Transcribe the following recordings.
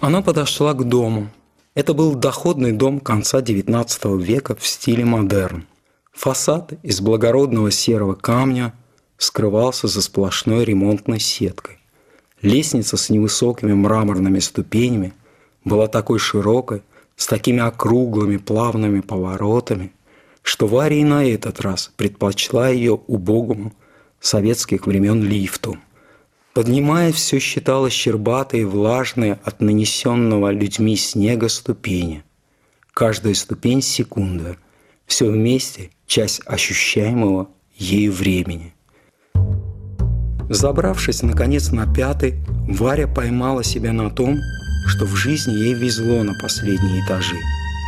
Она подошла к дому. Это был доходный дом конца XIX века в стиле модерн. Фасад из благородного серого камня скрывался за сплошной ремонтной сеткой. Лестница с невысокими мраморными ступенями была такой широкой, с такими округлыми плавными поворотами, что Варя и на этот раз предпочла ее убогому советских времен лифту – Поднимая все считалось щербатые, влажные от нанесенного людьми снега ступени. Каждая ступень – секунда. Все вместе – часть ощущаемого ею времени. Забравшись, наконец, на пятый, Варя поймала себя на том, что в жизни ей везло на последние этажи.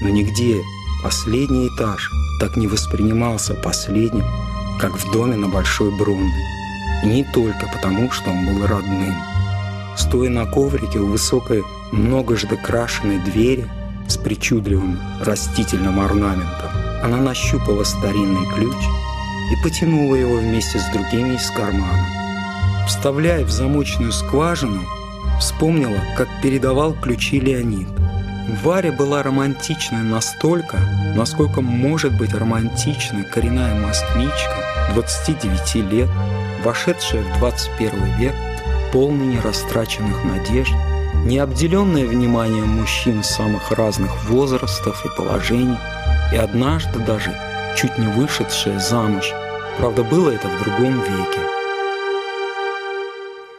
Но нигде последний этаж так не воспринимался последним, как в доме на Большой Брунной. Не только потому, что он был родным. Стоя на коврике у высокой, многожды крашенной двери с причудливым растительным орнаментом, она нащупала старинный ключ и потянула его вместе с другими из кармана. Вставляя в замочную скважину, вспомнила, как передавал ключи Леонид. Варя была романтичной настолько, насколько может быть романтичной коренная москвичка 29 лет, вошедшая в 21 век, полный нерастраченных надежд, не обделенная вниманием мужчин самых разных возрастов и положений, и однажды даже чуть не вышедшая замуж. Правда, было это в другом веке.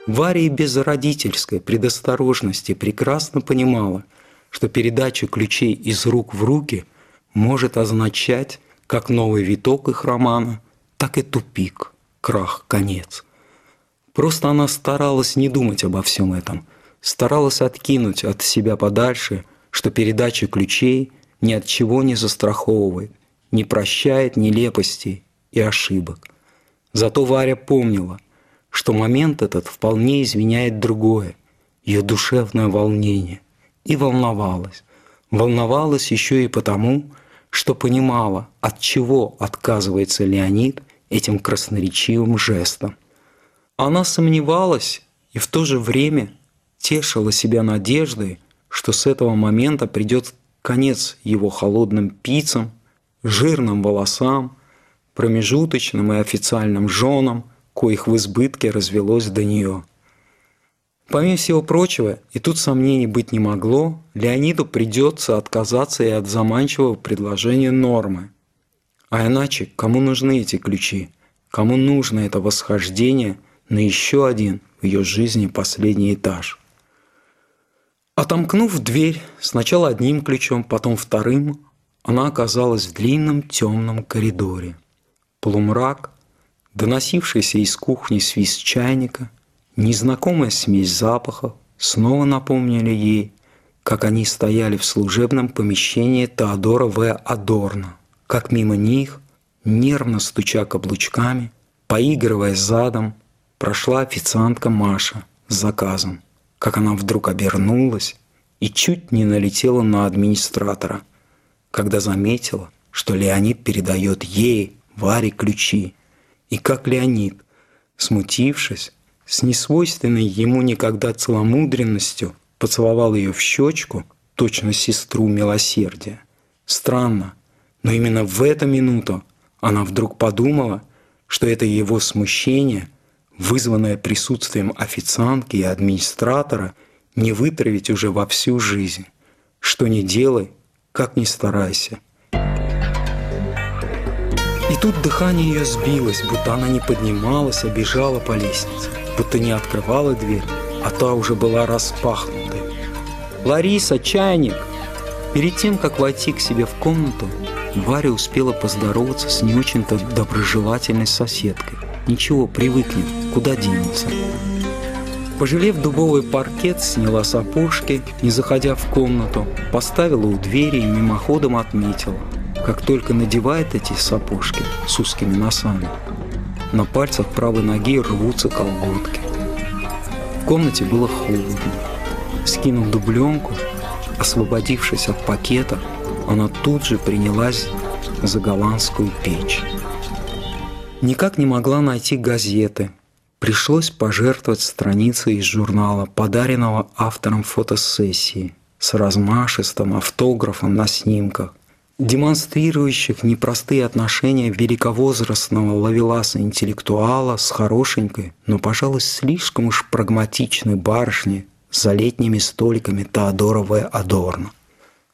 Варя без родительской предосторожности прекрасно понимала, что передача ключей из рук в руки может означать как новый виток их романа, так и тупик – крах, конец. Просто она старалась не думать обо всем этом, старалась откинуть от себя подальше, что передача ключей ни от чего не застраховывает, не прощает нелепостей и ошибок. Зато Варя помнила, что момент этот вполне извиняет другое, ее душевное волнение, и волновалась. Волновалась еще и потому, что понимала, от чего отказывается Леонид – этим красноречивым жестом. Она сомневалась и в то же время тешила себя надеждой, что с этого момента придет конец его холодным пиццам, жирным волосам, промежуточным и официальным женам, коих в избытке развелось до нее. Помимо всего прочего, и тут сомнений быть не могло, Леониду придется отказаться и от заманчивого предложения нормы – а иначе, кому нужны эти ключи? Кому нужно это восхождение на еще один в ее жизни последний этаж? Отомкнув дверь, сначала одним ключом, потом вторым, она оказалась в длинном темном коридоре. Полумрак, доносившийся из кухни свист чайника, незнакомая смесь запахов снова напомнили ей, как они стояли в служебном помещении Теодора В. Адорна – как мимо них, нервно стуча каблучками, поигрывая задом, прошла официантка Маша с заказом, как она вдруг обернулась и чуть не налетела на администратора, когда заметила, что Леонид передает ей, Варе, ключи. И как Леонид, смутившись, с несвойственной ему никогда целомудренностью поцеловал ее в щечку, точно сестру милосердия. Странно, но именно в эту минуту она вдруг подумала, что это его смущение, вызванное присутствием официантки и администратора, не вытравить уже во всю жизнь. Что ни делай, как ни старайся. И тут дыхание ее сбилось, будто она не поднималась, а бежала по лестнице, будто не открывала дверь, а та уже была распахнутой. «Лариса, чайник!» Перед тем, как войти к себе в комнату, Варя успела поздороваться с не очень-то доброжелательной соседкой. Ничего, привыкнет, куда денется. Пожалев дубовый паркет, сняла сапожки, не заходя в комнату, поставила у двери и мимоходом отметила, как только надевает эти сапожки с узкими носами, на пальцах правой ноги рвутся колготки. В комнате было холодно. Скинув дубленку, освободившись от пакета, она тут же принялась за голландскую печь. Никак не могла найти газеты. Пришлось пожертвовать страницей из журнала, подаренного автором фотосессии, с размашистым автографом на снимках, демонстрирующих непростые отношения великовозрастного лавеласа-интеллектуала с хорошенькой, но, пожалуй, слишком уж прагматичной барышней за летними столиками Теодора В. Адорно.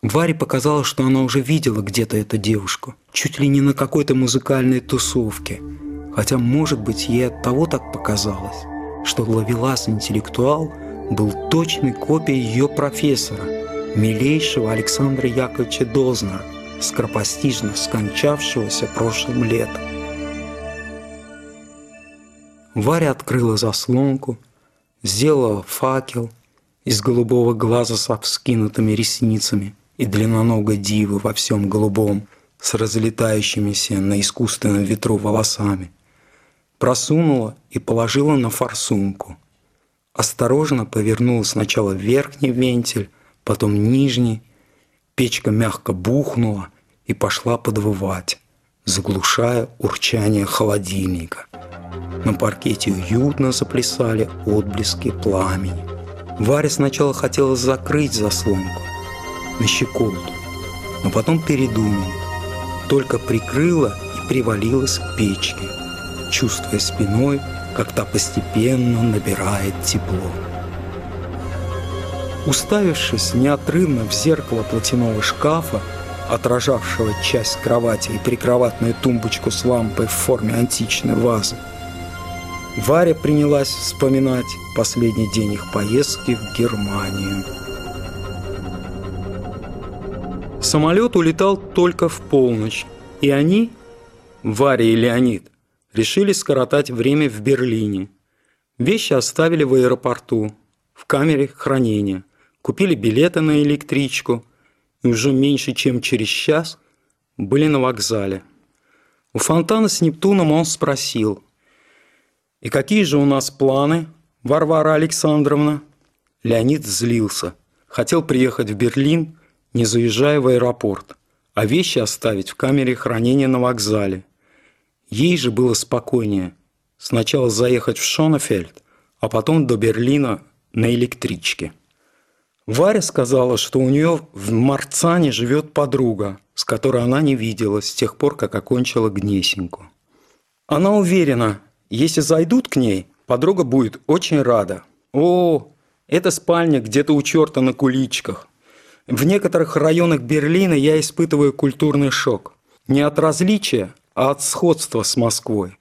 Варе показалось, что она уже видела где-то эту девушку, чуть ли не на какой-то музыкальной тусовке. Хотя, может быть, ей от того так показалось, что Лавелас-интеллектуал был точной копией ее профессора, милейшего Александра Яковлевича Дознера, скоропостижно скончавшегося прошлым летом. Варя открыла заслонку, сделала факел из голубого глаза со вскинутыми ресницами – и длинноногой дивы во всем голубом, с разлетающимися на искусственном ветру волосами. Просунула и положила на форсунку. Осторожно повернула сначала верхний вентиль, потом нижний. Печка мягко бухнула и пошла подвывать, заглушая урчание холодильника. На паркете уютно заплясали отблески пламени. Варя сначала хотела закрыть заслонку, на щеколду, но потом передумал, только прикрыла и привалилась к печке, чувствуя спиной, как та постепенно набирает тепло. Уставившись неотрывно в зеркало платяного шкафа, отражавшего часть кровати и прикроватную тумбочку с лампой в форме античной вазы, Варя принялась вспоминать последний день их поездки в Германию. Самолет улетал только в полночь, и они, Варя и Леонид, решили скоротать время в Берлине. Вещи оставили в аэропорту, в камере хранения, купили билеты на электричку и уже меньше, чем через час были на вокзале. У фонтана с Нептуном он спросил, «И какие же у нас планы, Варвара Александровна?» Леонид злился, хотел приехать в Берлин – не заезжая в аэропорт, а вещи оставить в камере хранения на вокзале. Ей же было спокойнее сначала заехать в Шонефельд, а потом до Берлина на электричке. Варя сказала, что у нее в Марцане живет подруга, с которой она не виделась с тех пор, как окончила Гнесинку. Она уверена, если зайдут к ней, подруга будет очень рада. О, это спальня где-то у черта на куличках. В некоторых районах Берлина я испытываю культурный шок. Не от различия, а от сходства с Москвой.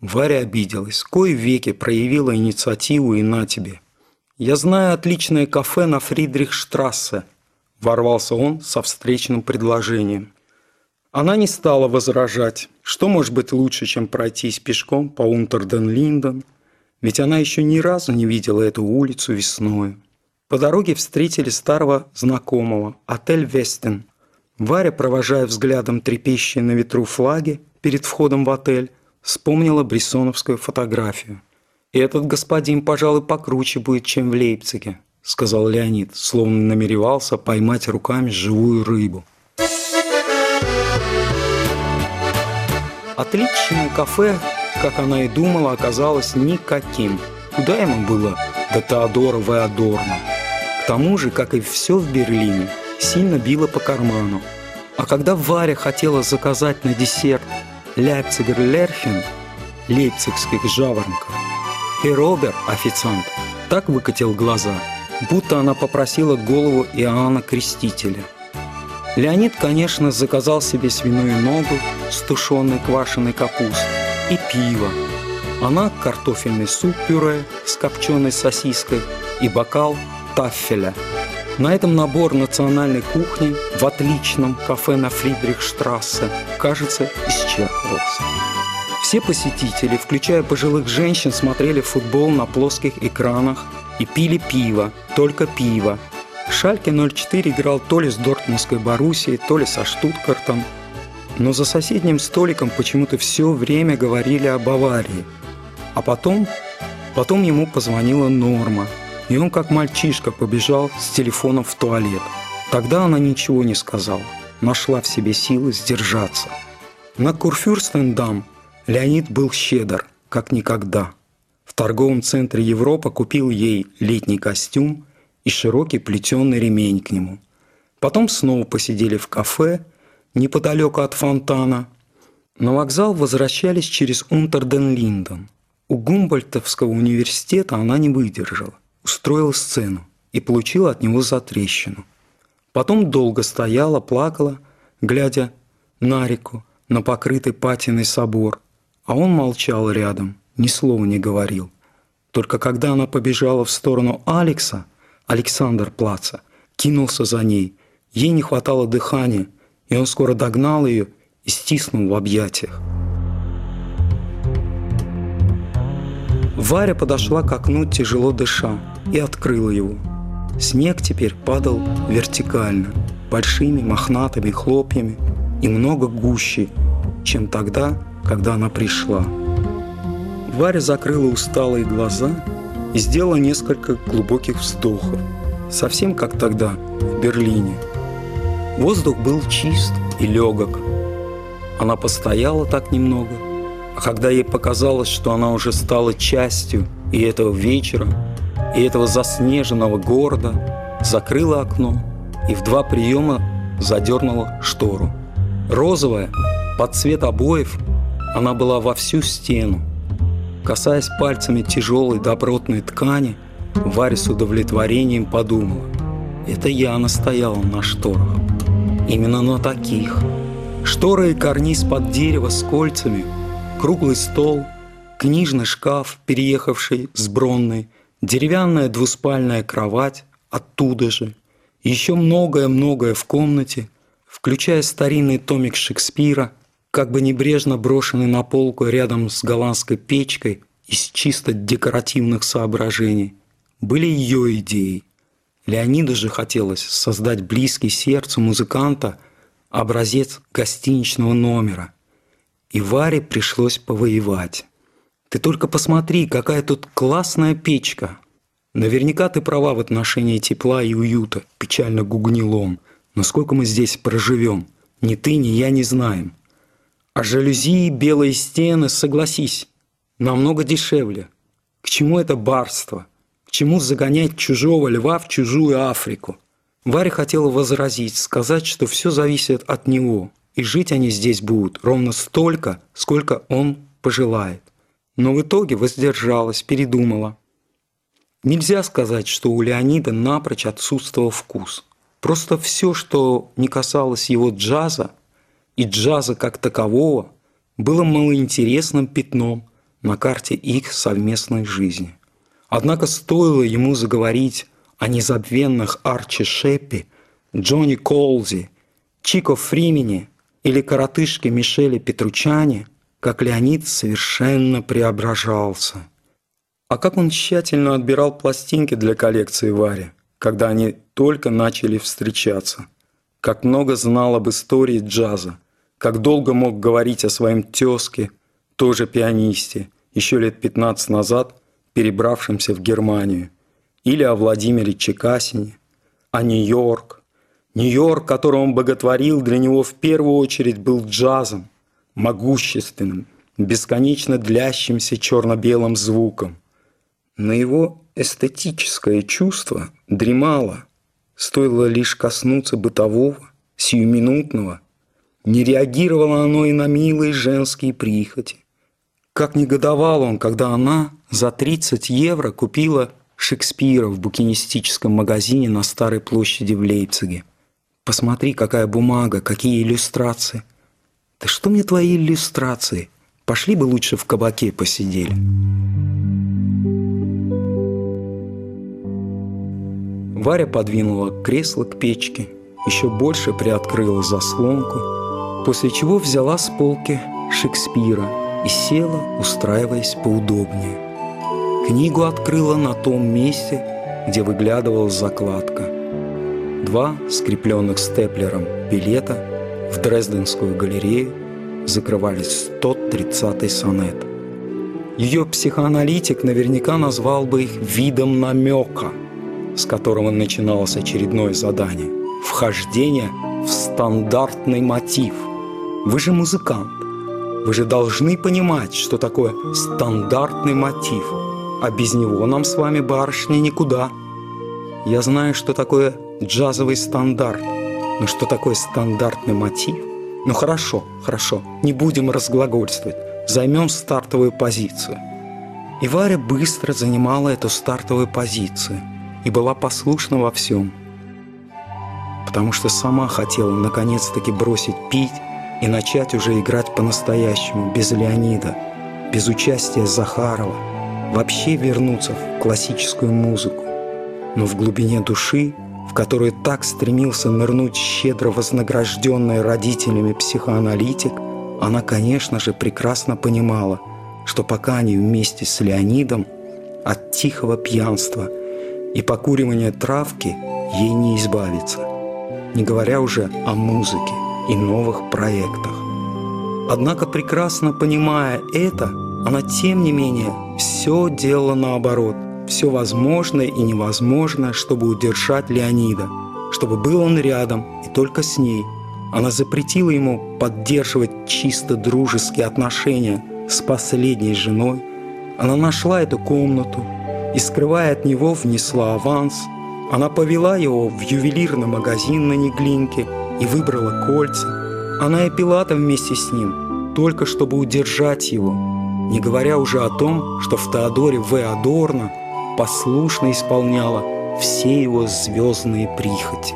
Варя обиделась. Кое веки проявила инициативу и на тебе. Я знаю отличное кафе на Фридрихштрассе. Ворвался он со встречным предложением. Она не стала возражать. Что может быть лучше, чем пройтись пешком по Унтерден-Линден? Ведь она еще ни разу не видела эту улицу весною. По дороге встретили старого знакомого, отель «Вестен». Варя, провожая взглядом трепещущие на ветру флаги перед входом в отель, вспомнила брессоновскую фотографию. «И этот господин, пожалуй, покруче будет, чем в Лейпциге», — сказал Леонид, словно намеревался поймать руками живую рыбу. Отличное кафе, как она и думала, оказалось никаким. Куда ему было до Теодора В. Адорна? К тому же, как и все в Берлине, сильно било по карману. А когда Варя хотела заказать на десерт Ляйпцигер Лерхен, лейпцигских жаворонков, и Робер, официант, так выкатил глаза, будто она попросила голову Иоанна Крестителя. Леонид, конечно, заказал себе свиную ногу с тушеной квашеной капустой и пиво. Она картофельный суп-пюре с копченой сосиской и бокал таффеля. На этом набор национальной кухни в отличном кафе на Фридрихштрассе, кажется, исчерпывался. Все посетители, включая пожилых женщин, смотрели футбол на плоских экранах и пили пиво, только пиво. Шальке 04 играл то ли с Дортмундской Боруссией, то ли со Штутгартом. Но за соседним столиком почему-то все время говорили о Баварии. А потом, потом ему позвонила Норма – и он, как мальчишка, побежал с телефоном в туалет. Тогда она ничего не сказала, нашла в себе силы сдержаться. На Курфюрстендам Леонид был щедр, как никогда. В торговом центре Европа купил ей летний костюм и широкий плетеный ремень к нему. Потом снова посидели в кафе неподалеку от фонтана. На вокзал возвращались через Унтерден-Линден. У Гумбольтовского университета она не выдержала, устроила сцену и получила от него затрещину. Потом долго стояла, плакала, глядя на реку, на покрытый патиной собор, а он молчал рядом, ни слова не говорил. Только когда она побежала в сторону Алекса, Александр Плаца, кинулся за ней. Ей не хватало дыхания, и он скоро догнал ее и стиснул в объятиях. Варя подошла к окну, тяжело дыша, и открыла его. Снег теперь падал вертикально, большими мохнатыми хлопьями и много гуще, чем тогда, когда она пришла. Варя закрыла усталые глаза и сделала несколько глубоких вздохов, совсем как тогда, в Берлине. Воздух был чист и легок. Она постояла так немного, а когда ей показалось, что она уже стала частью и этого вечера, и этого заснеженного города, закрыла окно и в два приема задернула штору. Розовая, под цвет обоев, она была во всю стену. Касаясь пальцами тяжелой добротной ткани, Варя с удовлетворением подумала. Это я настояла на шторах. Именно на таких. Шторы и карниз под дерево с кольцами, круглый стол, книжный шкаф, переехавший с Бронной, деревянная двуспальная кровать оттуда же, еще многое-многое в комнате, включая старинный томик Шекспира, как бы небрежно брошенный на полку рядом с голландской печкой из чисто декоративных соображений, были ее идеей. Леониду же хотелось создать близкий сердцу музыканта образец гостиничного номера. И Варе пришлось повоевать. Ты только посмотри, какая тут классная печка. Наверняка ты права в отношении тепла и уюта, печально гугнил он. Но сколько мы здесь проживем? Ни ты, ни я не знаем. А жалюзи, белые стены, согласись, намного дешевле. К чему это барство? К чему загонять чужого льва в чужую Африку? Варя хотела возразить, сказать, что все зависит от него, и жить они здесь будут ровно столько, сколько он пожелает но в итоге воздержалась, передумала. Нельзя сказать, что у Леонида напрочь отсутствовал вкус. Просто все, что не касалось его джаза, и джаза как такового, было малоинтересным пятном на карте их совместной жизни. Однако стоило ему заговорить о незабвенных Арчи Шеппи, Джонни Колзи, Чико Фримени или коротышке Мишеле Петручане – как Леонид совершенно преображался. А как он тщательно отбирал пластинки для коллекции Вари, когда они только начали встречаться. Как много знал об истории джаза, как долго мог говорить о своем тезке, тоже пианисте, еще лет 15 назад перебравшемся в Германию, или о Владимире Чекасине, о Нью-Йорк. Нью-Йорк, который он боготворил, для него в первую очередь был джазом, могущественным, бесконечно длящимся черно-белым звуком. Но его эстетическое чувство дремало, стоило лишь коснуться бытового, сиюминутного. Не реагировало оно и на милые женские прихоти. Как негодовал он, когда она за 30 евро купила Шекспира в букинистическом магазине на Старой площади в Лейпциге. Посмотри, какая бумага, какие иллюстрации – да что мне твои иллюстрации? Пошли бы лучше в кабаке посидели. Варя подвинула кресло к печке, еще больше приоткрыла заслонку, после чего взяла с полки Шекспира и села, устраиваясь поудобнее. Книгу открыла на том месте, где выглядывала закладка. Два скрепленных степлером билета – в Дрезденскую галерею закрывались 130-й сонет. Ее психоаналитик наверняка назвал бы их видом намека, с которого начиналось очередное задание – вхождение в стандартный мотив. Вы же музыкант. Вы же должны понимать, что такое стандартный мотив. а без него нам с вами, барышни, никуда. Я знаю, что такое джазовый стандарт, но что такое стандартный мотив? Ну хорошо, хорошо, не будем разглагольствовать, займем стартовую позицию. И Варя быстро занимала эту стартовую позицию и была послушна во всем, потому что сама хотела наконец-таки бросить пить и начать уже играть по-настоящему, без Леонида, без участия Захарова, вообще вернуться в классическую музыку. Но в глубине души, в которую так стремился нырнуть щедро вознагражденный родителями психоаналитик, она, конечно же, прекрасно понимала, что пока они вместе с Леонидом от тихого пьянства и покуривания травки ей не избавиться, не говоря уже о музыке и новых проектах. Однако, прекрасно понимая это, она, тем не менее, все делала наоборот, все возможное и невозможное, чтобы удержать Леонида, чтобы был он рядом и только с ней. Она запретила ему поддерживать чисто дружеские отношения с последней женой. Она нашла эту комнату и, скрывая от него, внесла аванс. Она повела его в ювелирный магазин на Неглинке и выбрала кольца. Она и пила вместе с ним, только чтобы удержать его, не говоря уже о том, что в Теодоре В. Адорно послушно исполняла все его звездные прихоти.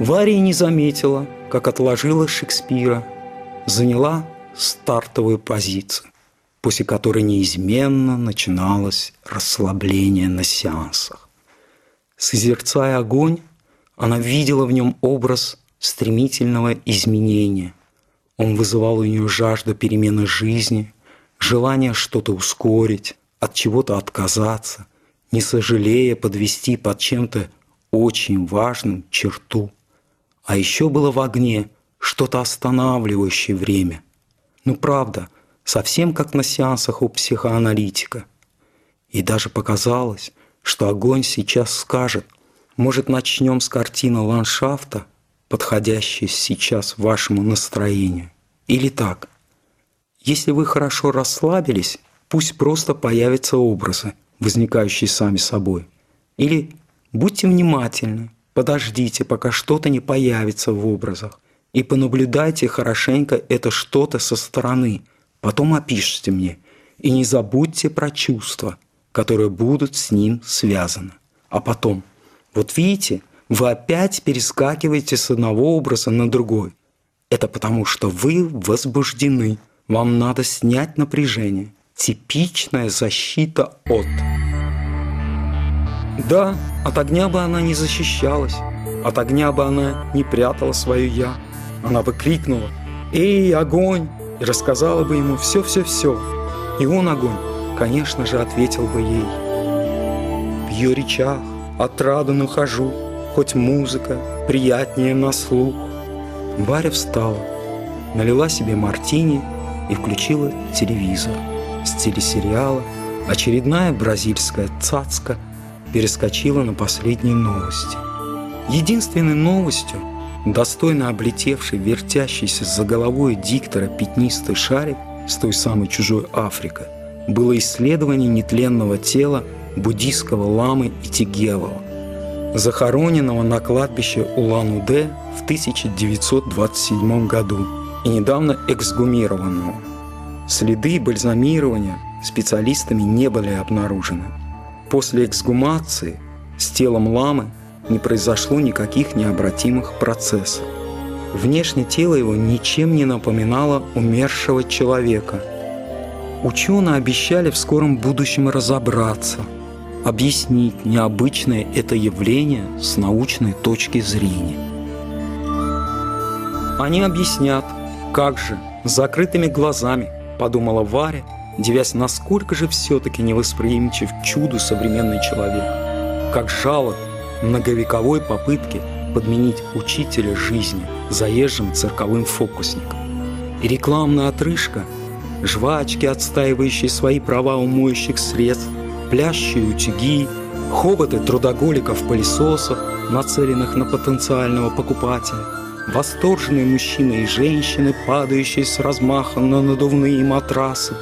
Варя не заметила, как отложила Шекспира, заняла стартовую позицию после которой неизменно начиналось расслабление на сеансах. Созерцая огонь, она видела в нем образ стремительного изменения. Он вызывал у нее жажду перемены жизни, желание что-то ускорить, от чего-то отказаться, не сожалея подвести под чем-то очень важным черту. А еще было в огне что-то останавливающее время. Ну правда, совсем как на сеансах у психоаналитика. И даже показалось, что огонь сейчас скажет, может, начнем с картины ландшафта, подходящей сейчас вашему настроению. Или так. Если вы хорошо расслабились, пусть просто появятся образы, возникающие сами собой. Или будьте внимательны, подождите, пока что-то не появится в образах, и понаблюдайте хорошенько это что-то со стороны – Потом опишите мне. И не забудьте про чувства, которые будут с ним связаны. А потом, вот видите, вы опять перескакиваете с одного образа на другой. Это потому, что вы возбуждены. Вам надо снять напряжение. Типичная защита от. Да, от огня бы она не защищалась. От огня бы она не прятала свое «я». Она бы крикнула «Эй, огонь! и рассказала бы ему все-все-все. И он, огонь, конечно же, ответил бы ей. В ее речах отраду нахожу, хоть музыка приятнее на слух. Варя встала, налила себе мартини и включила телевизор. С телесериала очередная бразильская цацка перескочила на последние новости. Единственной новостью – достойно облетевший вертящийся за головой диктора пятнистый шарик с той самой чужой Африкой, было исследование нетленного тела буддийского ламы Итигелова, захороненного на кладбище Улан-Удэ в 1927 году и недавно эксгумированного. Следы бальзамирования специалистами не были обнаружены. После эксгумации с телом ламы не произошло никаких необратимых процессов. Внешне тело его ничем не напоминало умершего человека. Ученые обещали в скором будущем разобраться, объяснить необычное это явление с научной точки зрения. Они объяснят, как же, с закрытыми глазами, подумала Варя, девясь, насколько же все-таки невосприимчив чуду современный человек. Как жалок многовековой попытки подменить учителя жизни заезжим цирковым фокусником. И рекламная отрыжка, жвачки, отстаивающие свои права у моющих средств, плящие утюги, хоботы трудоголиков-пылесосов, нацеленных на потенциального покупателя, восторженные мужчины и женщины, падающие с размаха на надувные матрасы.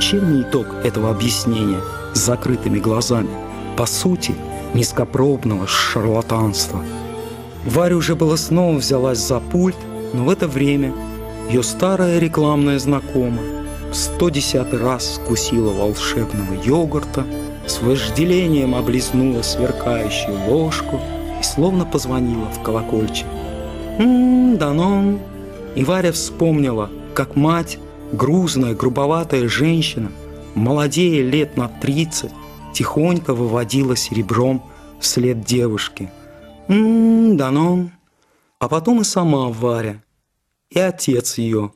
Чем не итог этого объяснения с закрытыми глазами? По сути, низкопробного шарлатанства. Варя уже было снова взялась за пульт, но в это время ее старая рекламная знакомая в 110 раз скусила волшебного йогурта, с вожделением облизнула сверкающую ложку и словно позвонила в колокольчик. «М-м, да И Варя вспомнила, как мать, грузная, грубоватая женщина, молодее лет на тридцать, тихонько выводила серебром вслед девушки. «М-м, да А потом и сама Варя, и отец ее,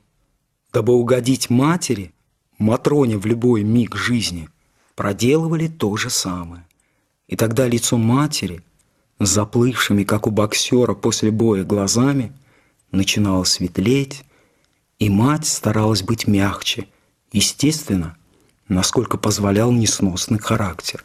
дабы угодить матери, Матроне в любой миг жизни, проделывали то же самое. И тогда лицо матери, заплывшими, как у боксера после боя глазами, начинало светлеть, и мать старалась быть мягче, естественно, насколько позволял несносный характер –